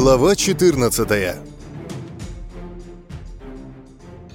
Глава 14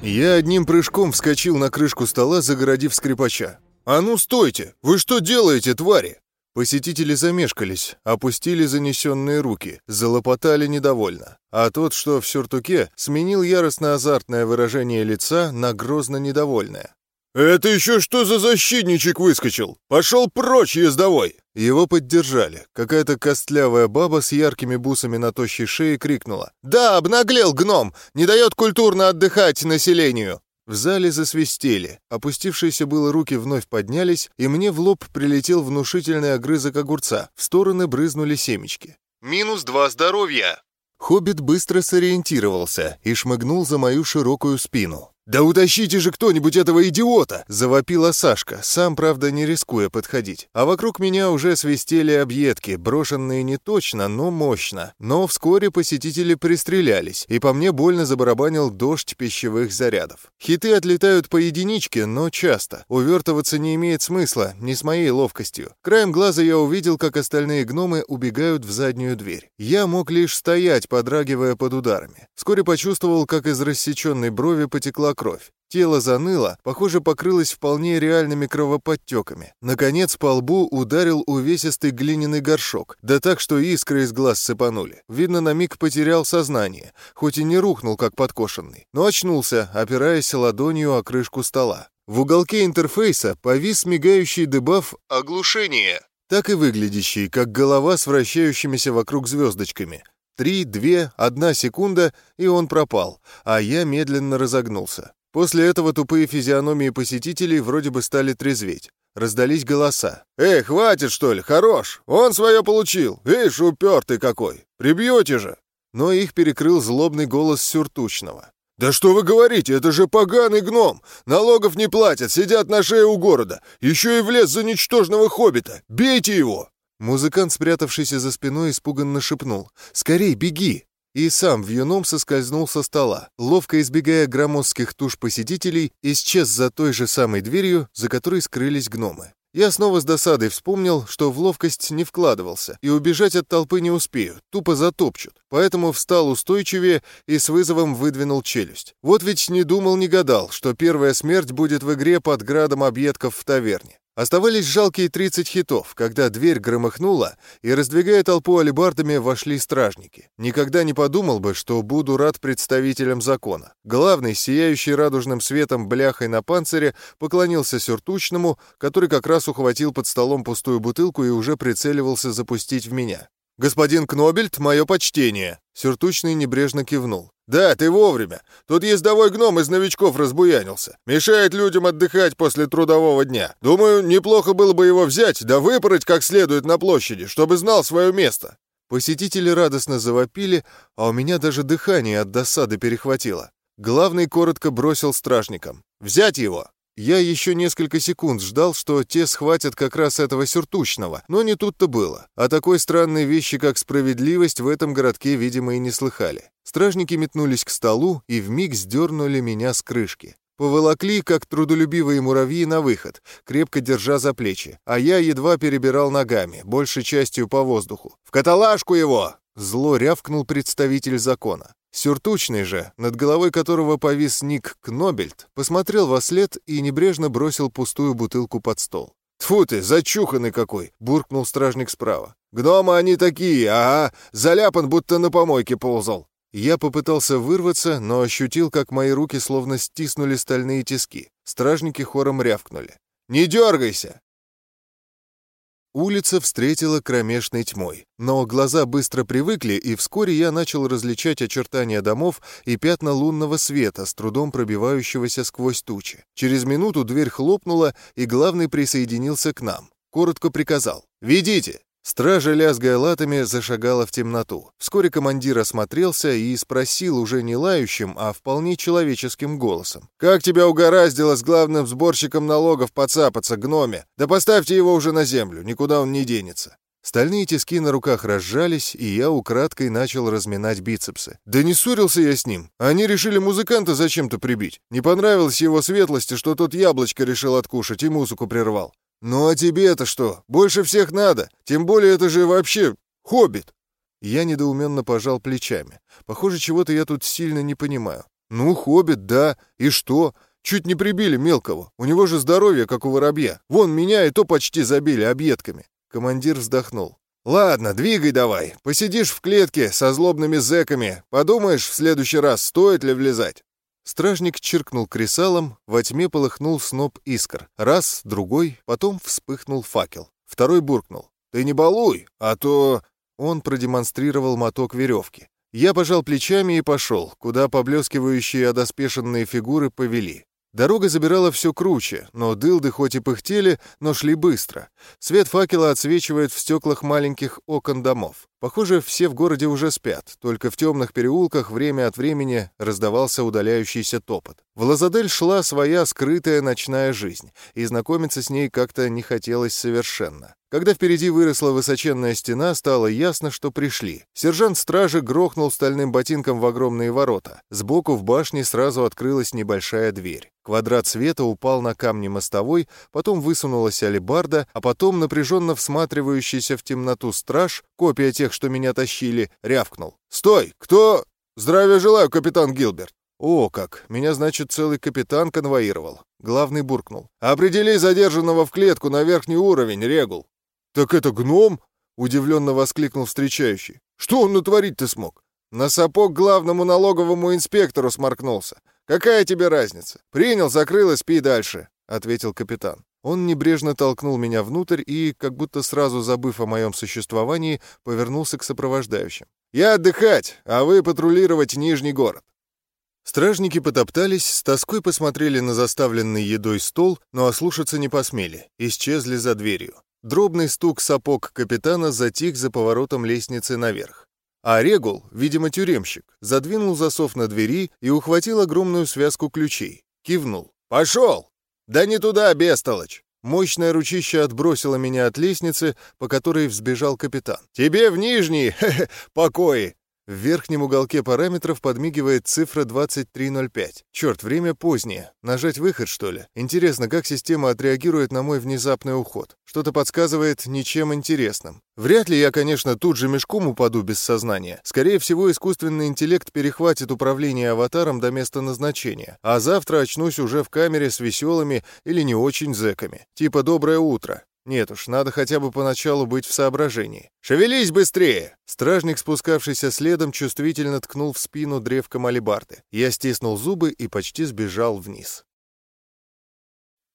Я одним прыжком вскочил на крышку стола, загородив скрипача. «А ну, стойте! Вы что делаете, твари?» Посетители замешкались, опустили занесенные руки, залопотали недовольно. А тот, что в сюртуке, сменил яростно-азартное выражение лица на грозно недовольное. «Это еще что за защитничек выскочил? Пошел прочь, ездовой!» Его поддержали. Какая-то костлявая баба с яркими бусами на тощей шее крикнула. «Да, обнаглел гном! Не дает культурно отдыхать населению!» В зале засвистели. Опустившиеся было руки вновь поднялись, и мне в лоб прилетел внушительный огрызок огурца. В стороны брызнули семечки. «Минус два здоровья!» Хоббит быстро сориентировался и шмыгнул за мою широкую спину. «Да утащите же кто-нибудь этого идиота!» — завопила Сашка, сам, правда, не рискуя подходить. А вокруг меня уже свистели объедки, брошенные не точно, но мощно. Но вскоре посетители пристрелялись, и по мне больно забарабанил дождь пищевых зарядов. Хиты отлетают по единичке, но часто. Увертываться не имеет смысла, не с моей ловкостью. Краем глаза я увидел, как остальные гномы убегают в заднюю дверь. Я мог лишь стоять, подрагивая под ударами. Вскоре почувствовал, как из рассеченной брови потекла кровь. Тело заныло, похоже, покрылось вполне реальными кровоподтеками. Наконец по лбу ударил увесистый глиняный горшок, да так, что искры из глаз сыпанули. Видно, на миг потерял сознание, хоть и не рухнул, как подкошенный, но очнулся, опираясь ладонью о крышку стола. В уголке интерфейса повис мигающий дебаф «Оглушение», так и выглядящий, как голова с вращающимися вокруг звездочками — Три, две, одна секунда, и он пропал, а я медленно разогнулся. После этого тупые физиономии посетителей вроде бы стали трезветь. Раздались голоса. «Эй, хватит, что ли? Хорош! Он свое получил! Ишь, упертый какой! Прибьете же!» Но их перекрыл злобный голос Сюртучного. «Да что вы говорите? Это же поганый гном! Налогов не платят, сидят на шее у города! Еще и влез за ничтожного хоббита! Бейте его!» Музыкант, спрятавшийся за спиной, испуганно шепнул «Скорей, беги!» И сам вьюном соскользнул со стола, ловко избегая громоздких туш посетителей, исчез за той же самой дверью, за которой скрылись гномы. Я снова с досадой вспомнил, что в ловкость не вкладывался, и убежать от толпы не успею, тупо затопчут. Поэтому встал устойчивее и с вызовом выдвинул челюсть. Вот ведь не думал, не гадал, что первая смерть будет в игре под градом объедков в таверне. Оставались жалкие 30 хитов, когда дверь громыхнула, и, раздвигая толпу алебардами, вошли стражники. Никогда не подумал бы, что буду рад представителям закона. Главный, сияющий радужным светом бляхой на панцире, поклонился сюртучному, который как раз ухватил под столом пустую бутылку и уже прицеливался запустить в меня. «Господин Кнобельт, мое почтение!» Сюртучный небрежно кивнул. «Да, ты вовремя. Тут ездовой гном из новичков разбуянился. Мешает людям отдыхать после трудового дня. Думаю, неплохо было бы его взять, да выпороть как следует на площади, чтобы знал свое место». Посетители радостно завопили, а у меня даже дыхание от досады перехватило. Главный коротко бросил стражникам. «Взять его!» Я еще несколько секунд ждал, что те схватят как раз этого сюртучного, но не тут-то было. О такой странной вещи, как справедливость, в этом городке, видимо, и не слыхали. Стражники метнулись к столу и вмиг сдернули меня с крышки. Поволокли, как трудолюбивые муравьи, на выход, крепко держа за плечи, а я едва перебирал ногами, большей частью по воздуху. «В каталажку его!» — зло рявкнул представитель закона. Сюртучный же, над головой которого повис ник Кнобельт, посмотрел во след и небрежно бросил пустую бутылку под стол. «Тьфу ты, зачуханный какой!» — буркнул стражник справа. «Гномы они такие, ага, заляпан, будто на помойке ползал». Я попытался вырваться, но ощутил, как мои руки словно стиснули стальные тиски. Стражники хором рявкнули. «Не дергайся! Улица встретила кромешной тьмой, но глаза быстро привыкли, и вскоре я начал различать очертания домов и пятна лунного света, с трудом пробивающегося сквозь тучи. Через минуту дверь хлопнула, и главный присоединился к нам. Коротко приказал «Ведите!» Стража, лязгая латами, зашагала в темноту. Вскоре командир осмотрелся и спросил уже не лающим, а вполне человеческим голосом. «Как тебя угораздило с главным сборщиком налогов поцапаться, гноме? Да поставьте его уже на землю, никуда он не денется». Стальные тиски на руках разжались, и я украдкой начал разминать бицепсы. Да не ссорился я с ним. Они решили музыканта зачем-то прибить. Не понравилось его светлости, что тот яблочко решил откушать и музыку прервал. «Ну а тебе-то что? Больше всех надо. Тем более это же вообще хоббит». Я недоуменно пожал плечами. Похоже, чего-то я тут сильно не понимаю. Ну, хоббит, да. И что? Чуть не прибили мелкого. У него же здоровье, как у воробья. Вон меня и то почти забили объедками. Командир вздохнул. «Ладно, двигай давай. Посидишь в клетке со злобными зэками. Подумаешь в следующий раз, стоит ли влезать». Стражник чиркнул кресалом, во тьме полыхнул сноп искр. Раз, другой, потом вспыхнул факел. Второй буркнул. «Ты не балуй, а то...» Он продемонстрировал моток веревки. Я пожал плечами и пошел, куда поблескивающие одоспешенные фигуры повели. Дорога забирала все круче, но дылды хоть и пыхтели, но шли быстро. Свет факела отсвечивает в стеклах маленьких окон домов. Похоже, все в городе уже спят, только в темных переулках время от времени раздавался удаляющийся топот. В Лазадель шла своя скрытая ночная жизнь, и знакомиться с ней как-то не хотелось совершенно. Когда впереди выросла высоченная стена, стало ясно, что пришли. Сержант стражи грохнул стальным ботинком в огромные ворота. Сбоку в башне сразу открылась небольшая дверь. Квадрат света упал на камни мостовой, потом высунулась алебарда, а потом напряженно всматривающийся в темноту страж, копия тех, что меня тащили, рявкнул. «Стой! Кто...» «Здравия желаю, капитан Гилберт!» «О, как! Меня, значит, целый капитан конвоировал!» Главный буркнул. «Определи задержанного в клетку на верхний уровень, Регул!» «Так это гном?» — удивленно воскликнул встречающий. «Что он натворить-то смог?» «На сапог главному налоговому инспектору сморкнулся. Какая тебе разница? Принял, закрыл и спи дальше», — ответил капитан. Он небрежно толкнул меня внутрь и, как будто сразу забыв о моем существовании, повернулся к сопровождающим. «Я отдыхать, а вы патрулировать Нижний город». Стражники потоптались, с тоской посмотрели на заставленный едой стол, но ослушаться не посмели, исчезли за дверью. Дробный стук сапог капитана затих за поворотом лестницы наверх. А Регул, видимо, тюремщик, задвинул засов на двери и ухватил огромную связку ключей. Кивнул. «Пошел!» «Да не туда, бестолочь!» Мощное ручище отбросило меня от лестницы, по которой взбежал капитан. «Тебе в нижние хе -хе, покои!» В верхнем уголке параметров подмигивает цифра 2305. Черт, время позднее. Нажать выход, что ли? Интересно, как система отреагирует на мой внезапный уход? Что-то подсказывает ничем интересным. Вряд ли я, конечно, тут же мешком упаду без сознания. Скорее всего, искусственный интеллект перехватит управление аватаром до места назначения. А завтра очнусь уже в камере с веселыми или не очень зэками. Типа «Доброе утро». Нет уж, надо хотя бы поначалу быть в соображении. «Шевелись быстрее!» Стражник, спускавшийся следом, чувствительно ткнул в спину древком алебарды. Я стиснул зубы и почти сбежал вниз.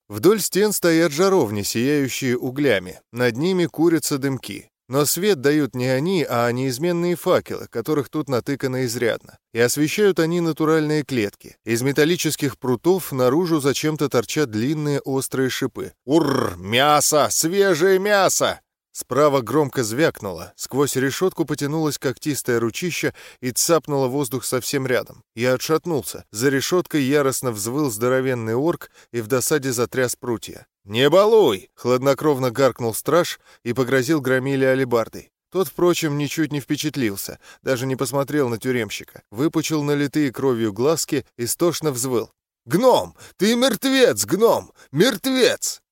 Вдоль стен стоят жаровни, сияющие углями. Над ними курятся дымки. Но свет дают не они, а неизменные факелы, которых тут натыкано изрядно. И освещают они натуральные клетки. Из металлических прутов наружу зачем-то торчат длинные острые шипы. «Урр! Мясо! Свежее мясо!» Справа громко звякнуло, сквозь решетку потянулось когтистое ручище и цапнуло воздух совсем рядом. Я отшатнулся. За решеткой яростно взвыл здоровенный орк и в досаде затряс прутья. «Не балуй!» — хладнокровно гаркнул страж и погрозил громиле алебардой. Тот, впрочем, ничуть не впечатлился, даже не посмотрел на тюремщика, выпучил налитые кровью глазки и стошно взвыл. «Гном! Ты мертвец, гном! Мертвец!»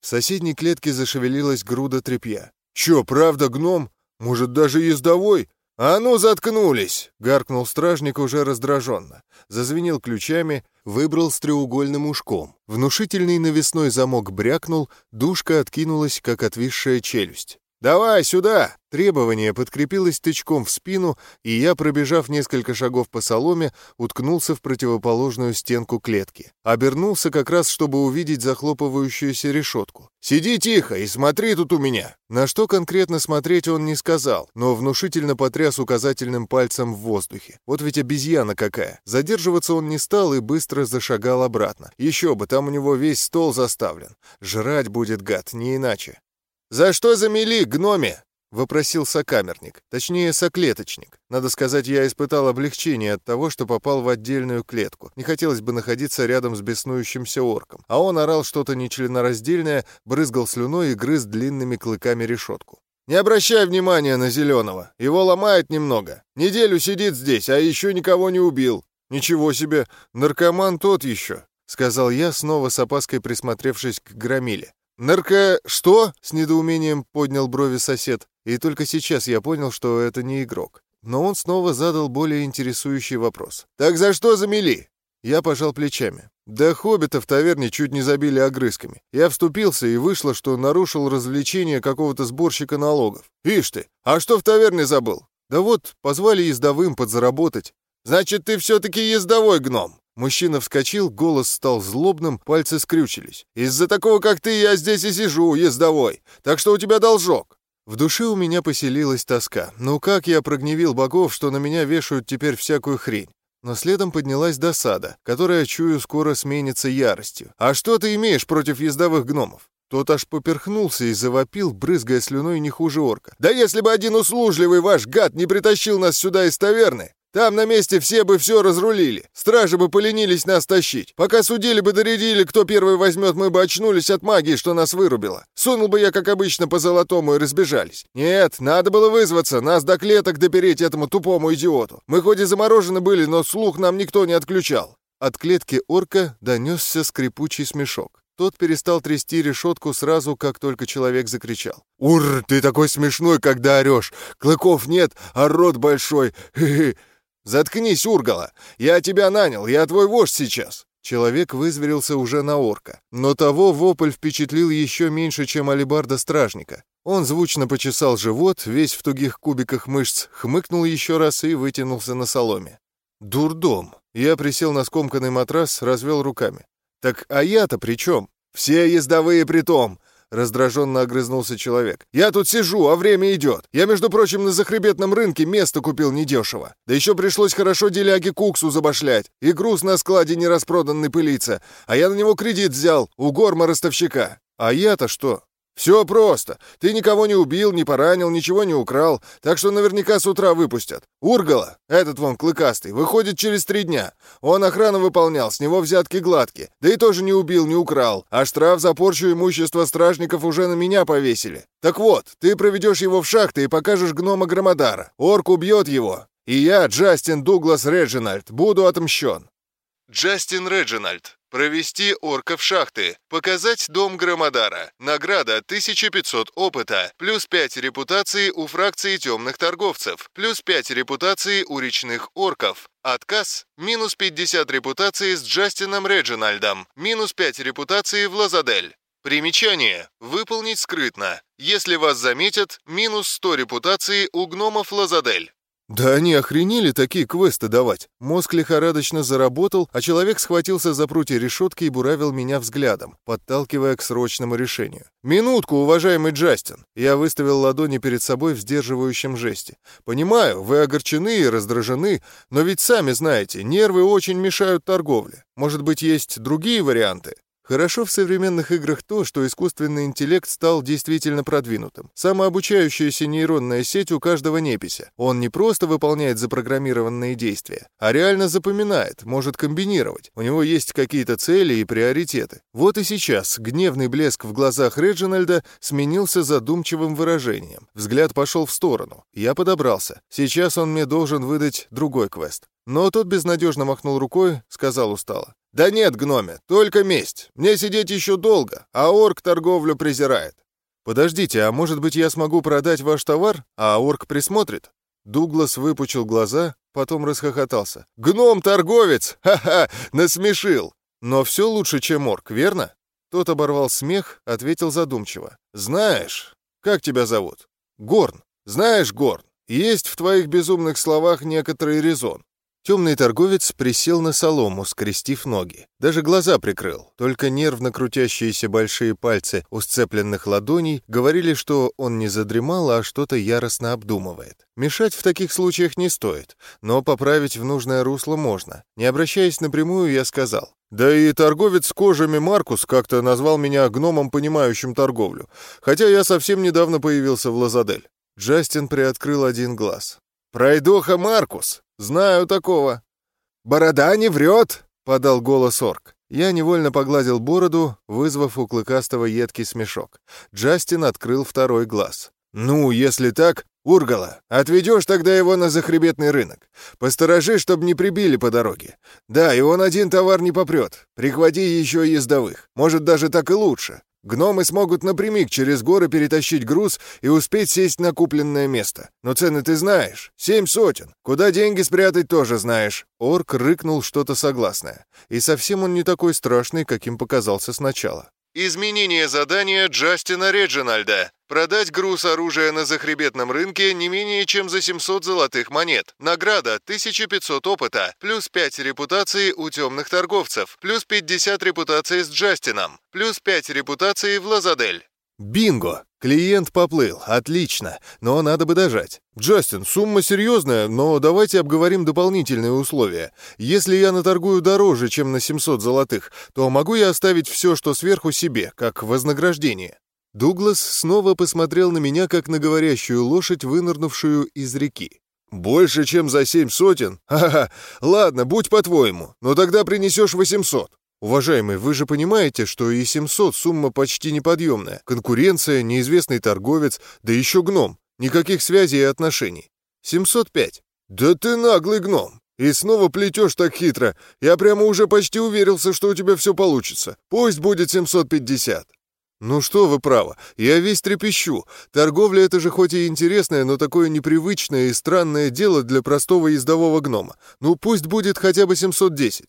В соседней клетке зашевелилась груда тряпья. «Чё, правда гном? Может, даже ездовой? А ну, заткнулись!» — гаркнул стражник уже раздраженно. Зазвенел ключами, выбрал с треугольным ушком. Внушительный навесной замок брякнул, душка откинулась, как отвисшая челюсть. «Давай сюда!» Требование подкрепилось тычком в спину, и я, пробежав несколько шагов по соломе, уткнулся в противоположную стенку клетки. Обернулся как раз, чтобы увидеть захлопывающуюся решетку. «Сиди тихо и смотри тут у меня!» На что конкретно смотреть он не сказал, но внушительно потряс указательным пальцем в воздухе. Вот ведь обезьяна какая. Задерживаться он не стал и быстро зашагал обратно. Еще бы, там у него весь стол заставлен. Жрать будет гад, не иначе. «За что замели, гноме?» — вопросил сокамерник, точнее, соклеточник. Надо сказать, я испытал облегчение от того, что попал в отдельную клетку. Не хотелось бы находиться рядом с беснующимся орком. А он орал что-то нечленораздельное, брызгал слюной и грыз длинными клыками решетку. «Не обращай внимания на Зеленого. Его ломает немного. Неделю сидит здесь, а еще никого не убил. Ничего себе, наркоман тот еще», — сказал я, снова с опаской присмотревшись к громиле. «Нарко... что?» — с недоумением поднял брови сосед. И только сейчас я понял, что это не игрок. Но он снова задал более интересующий вопрос. «Так за что замели?» Я пожал плечами. Да хоббита в таверне чуть не забили огрызками. Я вступился, и вышло, что нарушил развлечение какого-то сборщика налогов. Ишь ты, а что в таверне забыл? Да вот, позвали ездовым подзаработать. Значит, ты все-таки ездовой гном. Мужчина вскочил, голос стал злобным, пальцы скрючились. «Из-за такого, как ты, я здесь и сижу, ездовой. Так что у тебя должок». В душе у меня поселилась тоска. Ну как я прогневил богов, что на меня вешают теперь всякую хрень? Но следом поднялась досада, которая, чую, скоро сменится яростью. «А что ты имеешь против ездовых гномов?» Тот аж поперхнулся и завопил, брызгая слюной не хуже орка. «Да если бы один услужливый ваш гад не притащил нас сюда из таверны, там на месте все бы все разрулили. Стражи бы поленились нас тащить. Пока судили бы доредили, кто первый возьмет, мы бы очнулись от магии, что нас вырубило. Сунул бы я, как обычно, по золотому и разбежались. Нет, надо было вызваться, нас до клеток допереть этому тупому идиоту. Мы хоть и заморожены были, но слух нам никто не отключал. От клетки орка донесся скрипучий смешок. Тот перестал трясти решетку сразу, как только человек закричал. «Ур, ты такой смешной, когда орешь! Клыков нет, а рот большой! Хе -хе. «Заткнись, Ургала! Я тебя нанял, я твой вождь сейчас!» Человек вызверился уже на орка, но того вопль впечатлил еще меньше, чем алибарда стражника. Он звучно почесал живот, весь в тугих кубиках мышц, хмыкнул еще раз и вытянулся на соломе. «Дурдом!» Я присел на скомканный матрас, развел руками. «Так а я-то при чем? Все ездовые при том! Раздраженно огрызнулся человек. «Я тут сижу, а время идет. Я, между прочим, на захребетном рынке место купил недешево. Да еще пришлось хорошо деляги куксу забашлять. И груз на складе нераспроданный пылится. А я на него кредит взял у горма-ростовщика. А я-то что? «Все просто. Ты никого не убил, не поранил, ничего не украл, так что наверняка с утра выпустят. Ургала, этот вон клыкастый, выходит через три дня. Он охрану выполнял, с него взятки гладкие. Да и тоже не убил, не украл. А штраф за порчу имущества стражников уже на меня повесили. Так вот, ты проведешь его в шахты и покажешь гнома Громодара. Орк убьет его. И я, Джастин Дуглас Реджинальд, буду отмщен». Джастин Реджинальд, Провести орка в шахты. Показать дом Громодара. Награда 1500 опыта. Плюс 5 репутации у фракции темных торговцев. Плюс 5 репутации у речных орков. Отказ. Минус 50 репутации с Джастином Реджинальдом. Минус 5 репутации в Лазадель. Примечание. Выполнить скрытно. Если вас заметят, минус 100 репутации у гномов Лазадель. Да они охренели такие квесты давать. Мозг лихорадочно заработал, а человек схватился за прутья решетки и буравил меня взглядом, подталкивая к срочному решению. «Минутку, уважаемый Джастин!» Я выставил ладони перед собой в сдерживающем жесте. «Понимаю, вы огорчены и раздражены, но ведь сами знаете, нервы очень мешают торговле. Может быть, есть другие варианты?» Хорошо в современных играх то, что искусственный интеллект стал действительно продвинутым. Самообучающаяся нейронная сеть у каждого непися. Он не просто выполняет запрограммированные действия, а реально запоминает, может комбинировать. У него есть какие-то цели и приоритеты. Вот и сейчас гневный блеск в глазах Реджинальда сменился задумчивым выражением. Взгляд пошел в сторону. Я подобрался. Сейчас он мне должен выдать другой квест. Но тот безнадежно махнул рукой, сказал устало. «Да нет, гноме, только месть. Мне сидеть еще долго, а орк торговлю презирает». «Подождите, а может быть я смогу продать ваш товар, а орк присмотрит?» Дуглас выпучил глаза, потом расхохотался. «Гном-торговец! Ха-ха! Насмешил! Но все лучше, чем орк, верно?» Тот оборвал смех, ответил задумчиво. «Знаешь, как тебя зовут?» «Горн. Знаешь, Горн, есть в твоих безумных словах некоторый резон. Темный торговец присел на солому, скрестив ноги. Даже глаза прикрыл. Только нервно крутящиеся большие пальцы у сцепленных ладоней говорили, что он не задремал, а что-то яростно обдумывает. Мешать в таких случаях не стоит, но поправить в нужное русло можно. Не обращаясь напрямую, я сказал. Да и торговец кожами Маркус как-то назвал меня гномом, понимающим торговлю. Хотя я совсем недавно появился в Лазадель. Джастин приоткрыл один глаз. «Пройдоха Маркус! Знаю такого!» «Борода не врет!» — подал голос орк. Я невольно погладил бороду, вызвав у Клыкастого едкий смешок. Джастин открыл второй глаз. «Ну, если так, Ургала, отведешь тогда его на захребетный рынок. Посторожи, чтобы не прибили по дороге. Да, и он один товар не попрет. Прихвати еще ездовых. Может, даже так и лучше. Гномы смогут напрямик через горы перетащить груз и успеть сесть на купленное место. Но цены ты знаешь. Семь сотен. Куда деньги спрятать тоже знаешь». Орк рыкнул что-то согласное. И совсем он не такой страшный, каким показался сначала. Изменение задания Джастина Реджинальда. Продать груз оружия на захребетном рынке не менее чем за 700 золотых монет. Награда 1500 опыта, плюс 5 репутации у темных торговцев, плюс 50 репутации с Джастином, плюс 5 репутации в Лазадель. Бинго! Клиент поплыл. Отлично. Но надо бы дожать. Джастин, сумма серьезная, но давайте обговорим дополнительные условия. Если я наторгую дороже, чем на 700 золотых, то могу я оставить все, что сверху себе, как вознаграждение? Дуглас снова посмотрел на меня, как на говорящую лошадь, вынырнувшую из реки. «Больше, чем за семь сотен? Ха-ха! Ладно, будь по-твоему, но тогда принесешь восемьсот. «Уважаемый, вы же понимаете, что и 700 сумма почти неподъемная. Конкуренция, неизвестный торговец, да еще гном. Никаких связей и отношений. 705. Да ты наглый гном. И снова плетешь так хитро. Я прямо уже почти уверился, что у тебя все получится. Пусть будет 750. «Ну что вы правы, я весь трепещу. Торговля — это же хоть и интересное, но такое непривычное и странное дело для простого ездового гнома. Ну пусть будет хотя бы 710.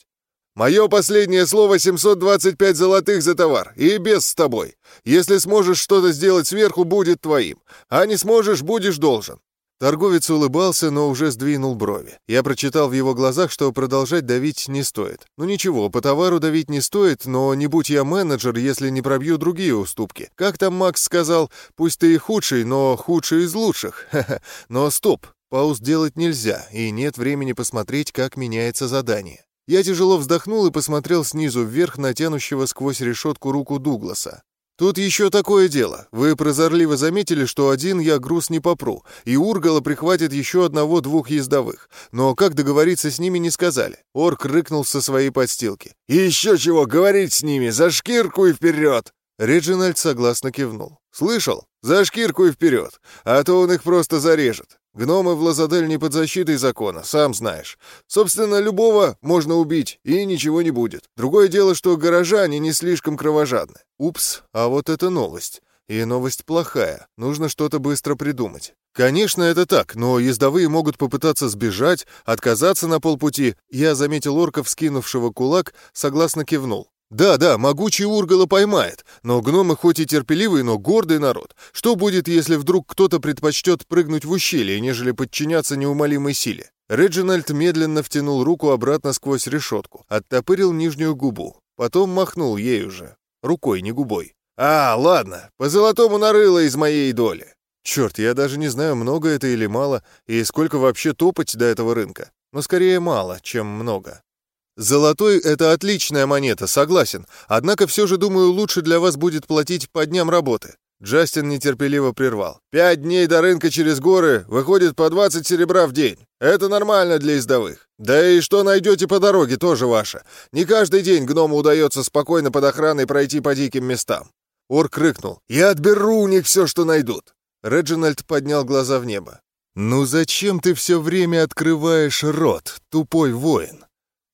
Мое последнее слово 725 золотых за товар, и без с тобой. Если сможешь что-то сделать сверху, будет твоим, а не сможешь, будешь должен». Торговец улыбался, но уже сдвинул брови. Я прочитал в его глазах, что продолжать давить не стоит. Ну ничего, по товару давить не стоит, но не будь я менеджер, если не пробью другие уступки. Как там Макс сказал, пусть ты и худший, но худший из лучших. Но стоп, пауз делать нельзя, и нет времени посмотреть, как меняется задание. Я тяжело вздохнул и посмотрел снизу вверх на тянущего сквозь решетку руку Дугласа. «Тут еще такое дело. Вы прозорливо заметили, что один я груз не попру, и Ургала прихватит еще одного-двух ездовых. Но как договориться с ними, не сказали». Орк рыкнул со своей подстилки. «Еще чего говорить с ними! За шкирку и вперед!» Реджинальд согласно кивнул. «Слышал? За шкирку и вперед, а то он их просто зарежет. Гномы в Лазадель не под защитой закона, сам знаешь. Собственно, любого можно убить, и ничего не будет. Другое дело, что горожане не слишком кровожадны. Упс, а вот это новость. И новость плохая, нужно что-то быстро придумать. Конечно, это так, но ездовые могут попытаться сбежать, отказаться на полпути. Я заметил орков, скинувшего кулак, согласно кивнул. Да, да, могучий Ургала поймает, но гномы хоть и терпеливый, но гордый народ. Что будет, если вдруг кто-то предпочтет прыгнуть в ущелье, нежели подчиняться неумолимой силе? Реджинальд медленно втянул руку обратно сквозь решетку, оттопырил нижнюю губу, потом махнул ею же. Рукой, не губой. «А, ладно, по золотому нарыло из моей доли». Черт, я даже не знаю, много это или мало, и сколько вообще топать до этого рынка. Но скорее мало, чем много. Золотой — это отличная монета, согласен. Однако все же, думаю, лучше для вас будет платить по дням работы». Джастин нетерпеливо прервал. «Пять дней до рынка через горы выходит по 20 серебра в день. Это нормально для издовых. Да и что найдете по дороге, тоже ваше. Не каждый день гному удается спокойно под охраной пройти по диким местам». Орк рыкнул. «Я отберу у них все, что найдут». Реджинальд поднял глаза в небо. «Ну зачем ты все время открываешь рот, тупой воин?»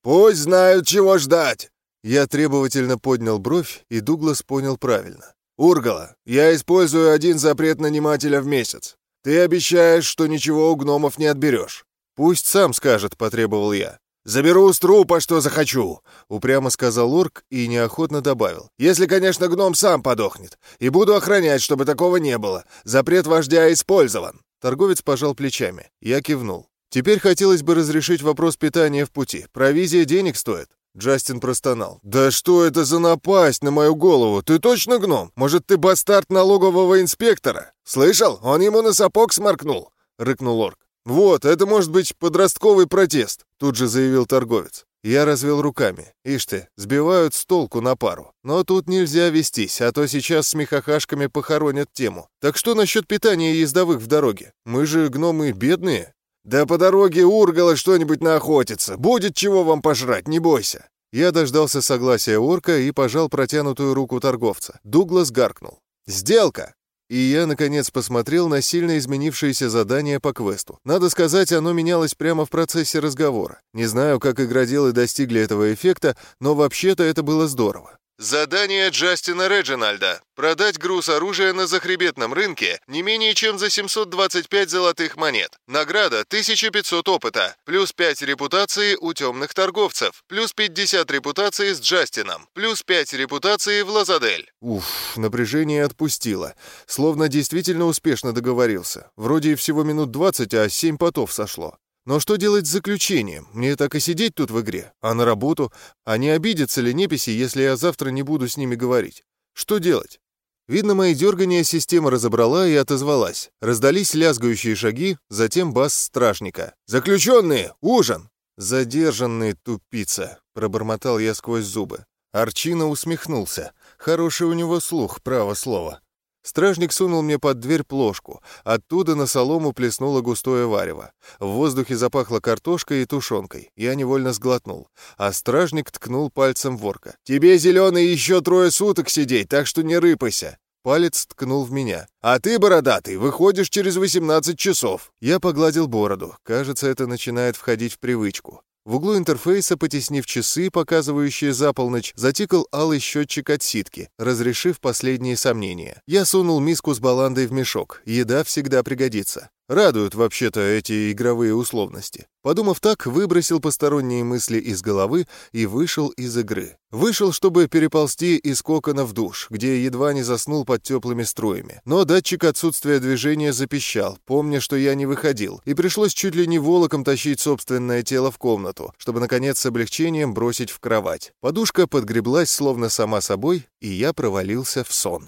«Пусть знают, чего ждать!» Я требовательно поднял бровь, и Дуглас понял правильно. «Ургала, я использую один запрет нанимателя в месяц. Ты обещаешь, что ничего у гномов не отберешь». «Пусть сам скажет», — потребовал я. «Заберу с трупа, что захочу», — упрямо сказал орк и неохотно добавил. «Если, конечно, гном сам подохнет. И буду охранять, чтобы такого не было. Запрет вождя использован». Торговец пожал плечами. Я кивнул. Теперь хотелось бы разрешить вопрос питания в пути. Провизия денег стоит. Джастин простонал. «Да что это за напасть на мою голову? Ты точно гном? Может, ты бастард налогового инспектора? Слышал? Он ему на сапог сморкнул!» — рыкнул орк. «Вот, это может быть подростковый протест», — тут же заявил торговец. Я развел руками. Ишь ты, сбивают с толку на пару. Но тут нельзя вестись, а то сейчас с мехахашками похоронят тему. Так что насчет питания ездовых в дороге? Мы же гномы бедные. «Да по дороге Ургала что-нибудь наохотится. Будет чего вам пожрать, не бойся». Я дождался согласия орка и пожал протянутую руку торговца. Дуглас гаркнул. «Сделка!» И я, наконец, посмотрел на сильно изменившееся задание по квесту. Надо сказать, оно менялось прямо в процессе разговора. Не знаю, как игроделы достигли этого эффекта, но вообще-то это было здорово. Задание Джастина Реджинальда. Продать груз оружия на захребетном рынке не менее чем за 725 золотых монет. Награда 1500 опыта, плюс 5 репутации у темных торговцев, плюс 50 репутации с Джастином, плюс 5 репутации в Лазадель. Уф, напряжение отпустило. Словно действительно успешно договорился. Вроде всего минут 20, а 7 потов сошло. Но что делать с заключением? Мне так и сидеть тут в игре. А на работу? А не обидятся ли неписи, если я завтра не буду с ними говорить? Что делать? Видно, мои дергания система разобрала и отозвалась. Раздались лязгающие шаги, затем бас стражника. «Заключенные! Ужин!» «Задержанный тупица!» — пробормотал я сквозь зубы. Арчина усмехнулся. Хороший у него слух, право слово. Стражник сунул мне под дверь плошку. Оттуда на солому плеснуло густое варево. В воздухе запахло картошкой и тушенкой. Я невольно сглотнул. А стражник ткнул пальцем ворка. «Тебе, зеленый, еще трое суток сидеть, так что не рыпайся!» Палец ткнул в меня. «А ты, бородатый, выходишь через 18 часов!» Я погладил бороду. Кажется, это начинает входить в привычку. В углу интерфейса, потеснив часы, показывающие за полночь, затикал алый счетчик отсидки, разрешив последние сомнения. Я сунул миску с баландой в мешок. Еда всегда пригодится. Радуют вообще-то эти игровые условности. Подумав так, выбросил посторонние мысли из головы и вышел из игры. Вышел, чтобы переползти из кокона в душ, где едва не заснул под теплыми струями. Но датчик отсутствия движения запищал, помня, что я не выходил, и пришлось чуть ли не волоком тащить собственное тело в комнату, чтобы, наконец, с облегчением бросить в кровать. Подушка подгреблась словно сама собой, и я провалился в сон.